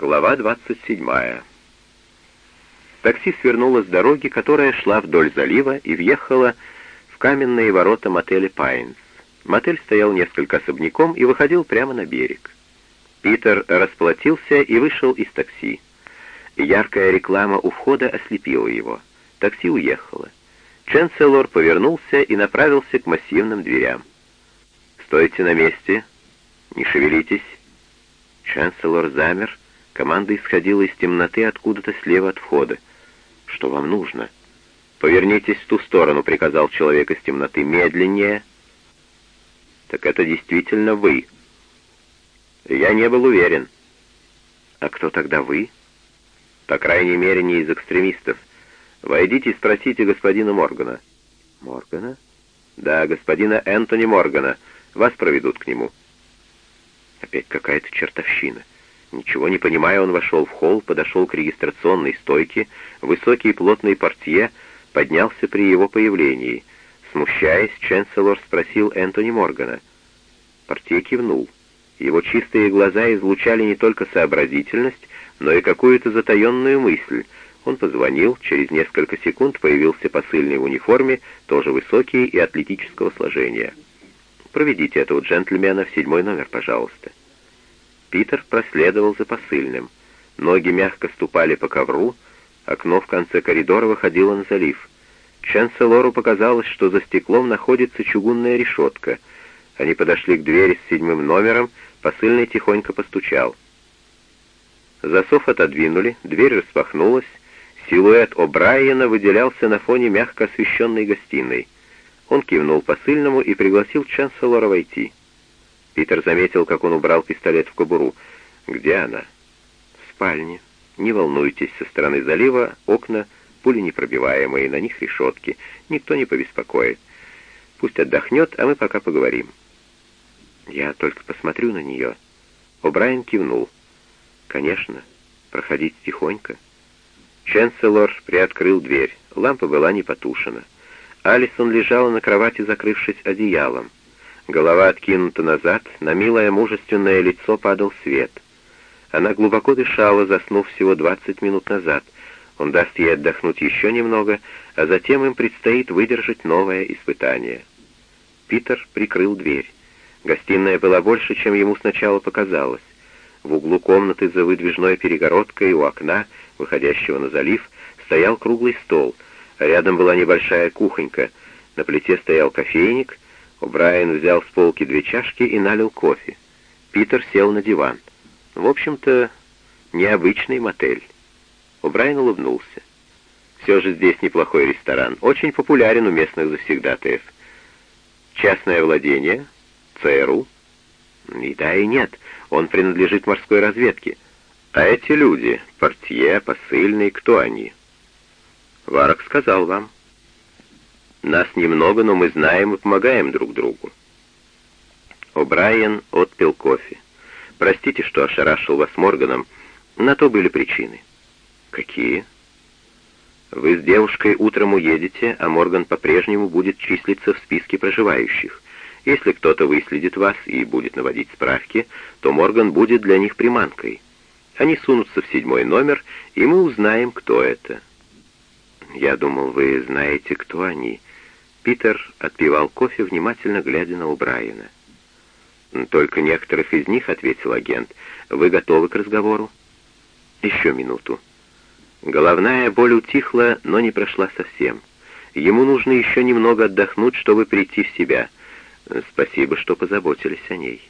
Глава 27. Такси свернуло с дороги, которая шла вдоль залива и въехала в каменные ворота мотеля «Пайнс». Мотель стоял несколько особняком и выходил прямо на берег. Питер расплатился и вышел из такси. Яркая реклама у входа ослепила его. Такси уехало. Ченселор повернулся и направился к массивным дверям. «Стойте на месте! Не шевелитесь!» Ченселор замер, Команда исходила из темноты откуда-то слева от входа. «Что вам нужно?» «Повернитесь в ту сторону», — приказал человек из темноты. «Медленнее». «Так это действительно вы». «Я не был уверен». «А кто тогда вы?» «По крайней мере, не из экстремистов. Войдите и спросите господина Моргана». «Моргана?» «Да, господина Энтони Моргана. Вас проведут к нему». Опять какая-то чертовщина. Ничего не понимая, он вошел в холл, подошел к регистрационной стойке, высокий плотный портье поднялся при его появлении. Смущаясь, Ченселор спросил Энтони Моргана. Портье кивнул. Его чистые глаза излучали не только сообразительность, но и какую-то затаенную мысль. Он позвонил, через несколько секунд появился посыльный в униформе, тоже высокий и атлетического сложения. «Проведите этого джентльмена в седьмой номер, пожалуйста». Питер проследовал за посыльным. Ноги мягко ступали по ковру, окно в конце коридора выходило на залив. Чанселору показалось, что за стеклом находится чугунная решетка. Они подошли к двери с седьмым номером, посыльный тихонько постучал. Засов отодвинули, дверь распахнулась, силуэт О'Брайена выделялся на фоне мягко освещенной гостиной. Он кивнул посыльному и пригласил Чанселора войти. Питер заметил, как он убрал пистолет в кобуру. «Где она?» «В спальне. Не волнуйтесь, со стороны залива окна пули непробиваемые, на них решетки. Никто не побеспокоит. Пусть отдохнет, а мы пока поговорим». «Я только посмотрю на нее». О'Брайен кивнул. «Конечно. Проходить тихонько». Ченселор приоткрыл дверь. Лампа была не потушена. Алисон лежала на кровати, закрывшись одеялом. Голова откинута назад, на милое мужественное лицо падал свет. Она глубоко дышала, заснув всего 20 минут назад. Он даст ей отдохнуть еще немного, а затем им предстоит выдержать новое испытание. Питер прикрыл дверь. Гостиная была больше, чем ему сначала показалось. В углу комнаты за выдвижной перегородкой у окна, выходящего на залив, стоял круглый стол, а рядом была небольшая кухонька. На плите стоял кофейник — Брайан взял с полки две чашки и налил кофе. Питер сел на диван. В общем-то, необычный мотель. Брайан улыбнулся. Все же здесь неплохой ресторан. Очень популярен у местных завсегдатаев. Частное владение? ЦРУ? И да, и нет. Он принадлежит морской разведке. А эти люди, портье, посыльный, кто они? Варок сказал вам. Нас немного, но мы знаем и помогаем друг другу. О'Брайен отпил кофе. Простите, что ошарашил вас Морганом. На то были причины. Какие? Вы с девушкой утром уедете, а Морган по-прежнему будет числиться в списке проживающих. Если кто-то выследит вас и будет наводить справки, то Морган будет для них приманкой. Они сунутся в седьмой номер, и мы узнаем, кто это. Я думал, вы знаете, кто они. Питер отпивал кофе, внимательно глядя на Убрайена. «Только некоторых из них», — ответил агент. «Вы готовы к разговору?» «Еще минуту». Головная боль утихла, но не прошла совсем. Ему нужно еще немного отдохнуть, чтобы прийти в себя. Спасибо, что позаботились о ней.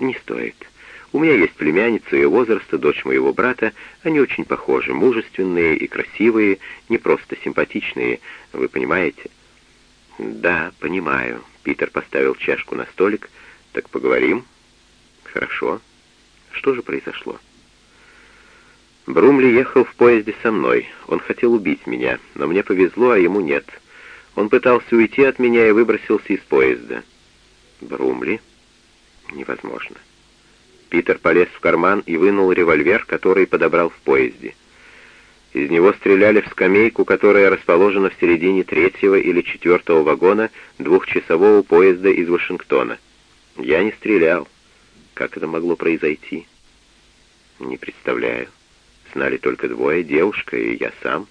Не стоит. У меня есть племянница ее возраста, дочь моего брата. Они очень похожи, мужественные и красивые, не просто симпатичные, вы понимаете. «Да, понимаю». Питер поставил чашку на столик. «Так поговорим?» «Хорошо. Что же произошло?» Брумли ехал в поезде со мной. Он хотел убить меня, но мне повезло, а ему нет. Он пытался уйти от меня и выбросился из поезда. Брумли? Невозможно. Питер полез в карман и вынул револьвер, который подобрал в поезде. Из него стреляли в скамейку, которая расположена в середине третьего или четвертого вагона двухчасового поезда из Вашингтона. Я не стрелял. Как это могло произойти? Не представляю. Знали только двое, девушка и я сам.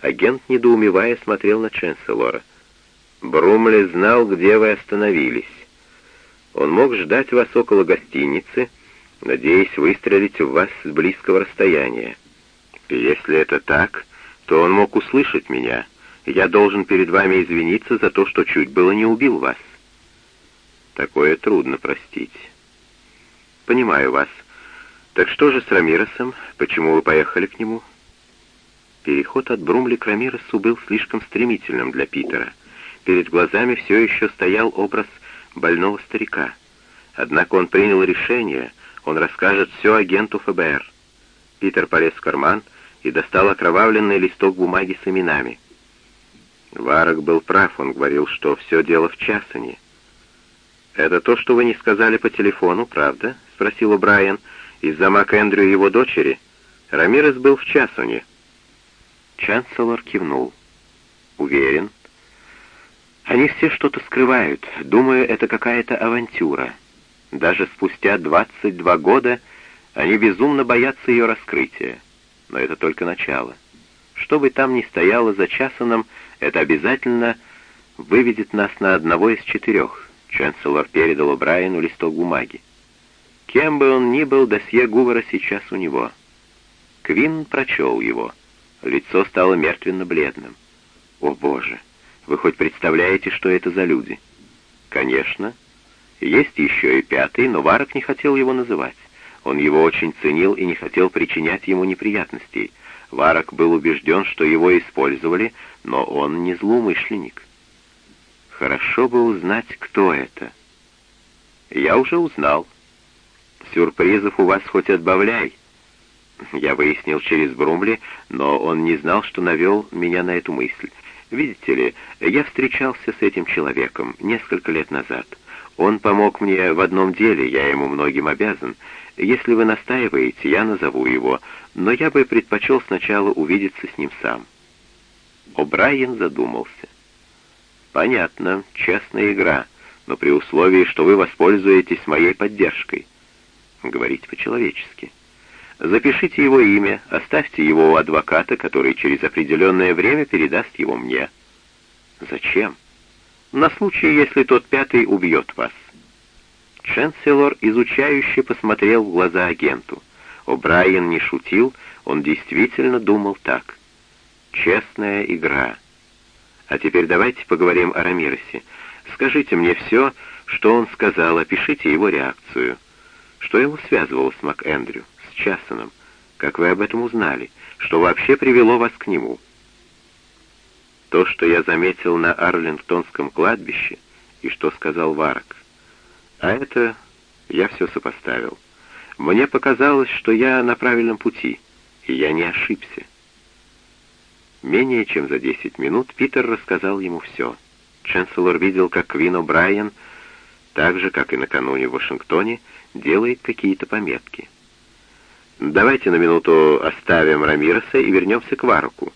Агент, недоумевая, смотрел на Ченселора. Брумли знал, где вы остановились. Он мог ждать вас около гостиницы, надеясь выстрелить в вас с близкого расстояния. И если это так, то он мог услышать меня. Я должен перед вами извиниться за то, что чуть было не убил вас. Такое трудно простить. Понимаю вас. Так что же с Рамиросом? Почему вы поехали к нему? Переход от Брумли к Рамиросу был слишком стремительным для Питера. Перед глазами все еще стоял образ больного старика. Однако он принял решение, он расскажет все агенту ФБР. Питер полез в карман и достал окровавленный листок бумаги с именами. Варок был прав, он говорил, что все дело в Часане. «Это то, что вы не сказали по телефону, правда?» — спросил Брайан. «Из-за МакЭндрю и его дочери? Рамирес был в Часуне». Чанселор кивнул. «Уверен». «Они все что-то скрывают. Думаю, это какая-то авантюра. Даже спустя 22 года они безумно боятся ее раскрытия. Но это только начало. Что бы там ни стояло за Часаном, это обязательно выведет нас на одного из четырех. Чанселор передал Брайану листок бумаги. Кем бы он ни был, досье Гувера сейчас у него. Квин прочел его. Лицо стало мертвенно-бледным. «О, Боже! Вы хоть представляете, что это за люди?» «Конечно. Есть еще и пятый, но Варок не хотел его называть. Он его очень ценил и не хотел причинять ему неприятностей. Варок был убежден, что его использовали, но он не злоумышленник. Хорошо бы узнать, кто это. Я уже узнал. Сюрпризов у вас хоть отбавляй. Я выяснил через Брумли, но он не знал, что навел меня на эту мысль. Видите ли, я встречался с этим человеком несколько лет назад. Он помог мне в одном деле, я ему многим обязан. Если вы настаиваете, я назову его, но я бы предпочел сначала увидеться с ним сам». О'Брайен задумался. «Понятно, честная игра, но при условии, что вы воспользуетесь моей поддержкой. Говорите по-человечески. Запишите его имя, оставьте его у адвоката, который через определенное время передаст его мне». «Зачем?» «На случай, если тот пятый убьет вас». Ченселор изучающе посмотрел в глаза агенту. О'Брайен не шутил, он действительно думал так. Честная игра. А теперь давайте поговорим о Рамиросе. Скажите мне все, что он сказал, опишите его реакцию. Что его связывало с МакЭндрю, с Часоном? Как вы об этом узнали? Что вообще привело вас к нему? То, что я заметил на Арлингтонском кладбище, и что сказал Варок. А это я все сопоставил. Мне показалось, что я на правильном пути, и я не ошибся. Менее чем за десять минут Питер рассказал ему все. Ченселор видел, как Квин О'Брайен, так же, как и накануне в Вашингтоне, делает какие-то пометки. «Давайте на минуту оставим Рамиреса и вернемся к Варуку».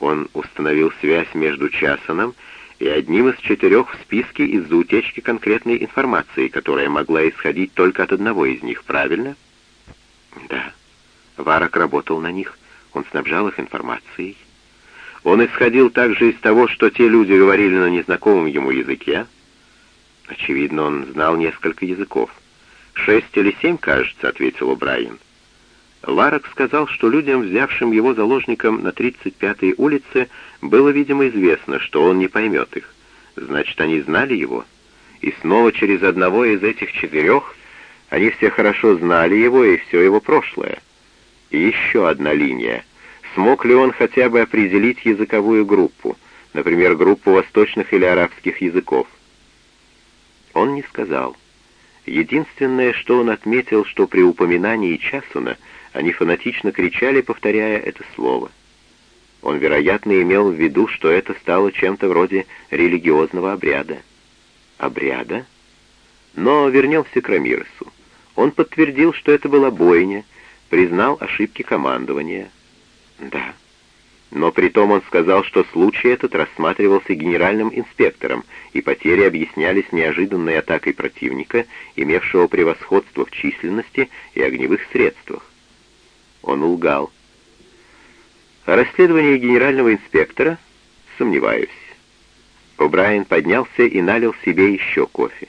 Он установил связь между Часоном и одним из четырех в списке из-за утечки конкретной информации, которая могла исходить только от одного из них, правильно? Да. Варок работал на них, он снабжал их информацией. Он исходил также из того, что те люди говорили на незнакомом ему языке. Очевидно, он знал несколько языков. «Шесть или семь, кажется», — ответил Брайан. Ларок сказал, что людям, взявшим его заложником на 35-й улице, было, видимо, известно, что он не поймет их. Значит, они знали его. И снова через одного из этих четырех они все хорошо знали его и все его прошлое. И еще одна линия. Смог ли он хотя бы определить языковую группу, например, группу восточных или арабских языков? Он не сказал. Единственное, что он отметил, что при упоминании Часуна они фанатично кричали, повторяя это слово. Он, вероятно, имел в виду, что это стало чем-то вроде религиозного обряда. Обряда? Но вернемся к Рамиресу. Он подтвердил, что это была бойня, признал ошибки командования. Да. Но при том он сказал, что случай этот рассматривался генеральным инспектором, и потери объяснялись неожиданной атакой противника, имевшего превосходство в численности и огневых средствах. Он лгал. О расследовании генерального инспектора сомневаюсь. О'Брайен поднялся и налил себе еще кофе.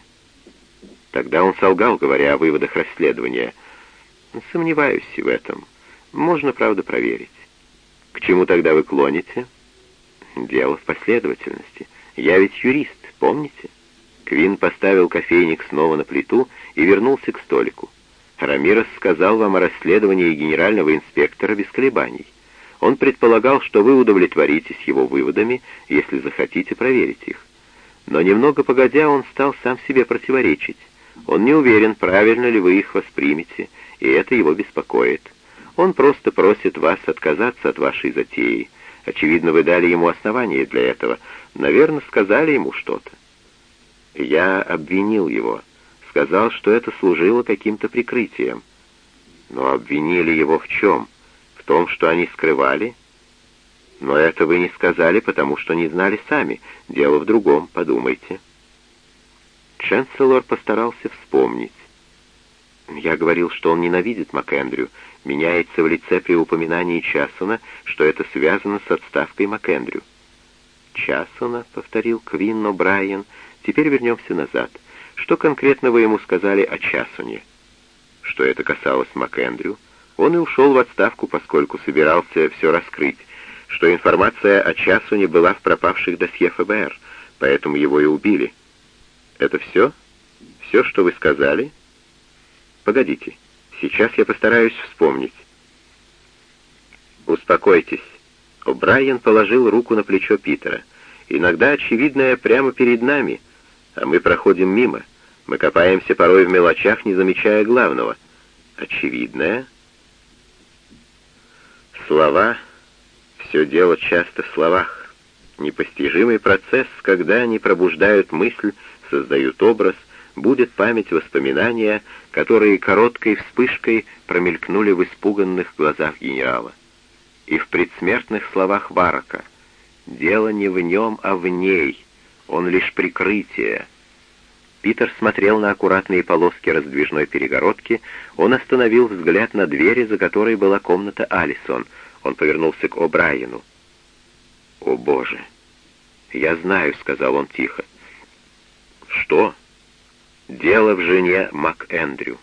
Тогда он солгал, говоря о выводах расследования. Сомневаюсь в этом. Можно, правда, проверить. К чему тогда вы клоните? Дело в последовательности. Я ведь юрист, помните? Квин поставил кофейник снова на плиту и вернулся к столику. Рамирес сказал вам о расследовании генерального инспектора без колебаний. Он предполагал, что вы удовлетворитесь его выводами, если захотите проверить их. Но немного погодя, он стал сам себе противоречить. Он не уверен, правильно ли вы их воспримете, и это его беспокоит. Он просто просит вас отказаться от вашей затеи. Очевидно, вы дали ему основание для этого. Наверное, сказали ему что-то. Я обвинил его. Сказал, что это служило каким-то прикрытием. Но обвинили его в чем? — том, что они скрывали? Но это вы не сказали, потому что не знали сами. Дело в другом, подумайте. Ченселор постарался вспомнить. Я говорил, что он ненавидит МакЭндрю, меняется в лице при упоминании Часона, что это связано с отставкой МакЭндрю. «Часона», — повторил Квин О'Брайен, — «теперь вернемся назад. Что конкретно вы ему сказали о Часоне?» «Что это касалось МакЭндрю?» Он и ушел в отставку, поскольку собирался все раскрыть, что информация о Часуне была в пропавших досье ФБР, поэтому его и убили. Это все? Все, что вы сказали? Погодите, сейчас я постараюсь вспомнить. Успокойтесь. О'Брайен положил руку на плечо Питера. Иногда очевидное прямо перед нами, мы проходим мимо. Мы копаемся порой в мелочах, не замечая главного. Очевидное — Слова, все дело часто в словах. Непостижимый процесс, когда они пробуждают мысль, создают образ, будет память воспоминания, которые короткой вспышкой промелькнули в испуганных глазах генерала. И в предсмертных словах Варака «Дело не в нем, а в ней, он лишь прикрытие». Питер смотрел на аккуратные полоски раздвижной перегородки, он остановил взгляд на двери, за которой была комната Алисон — он повернулся к О'Брайену. «О, Боже!» «Я знаю», — сказал он тихо. «Что?» «Дело в жене МакЭндрю».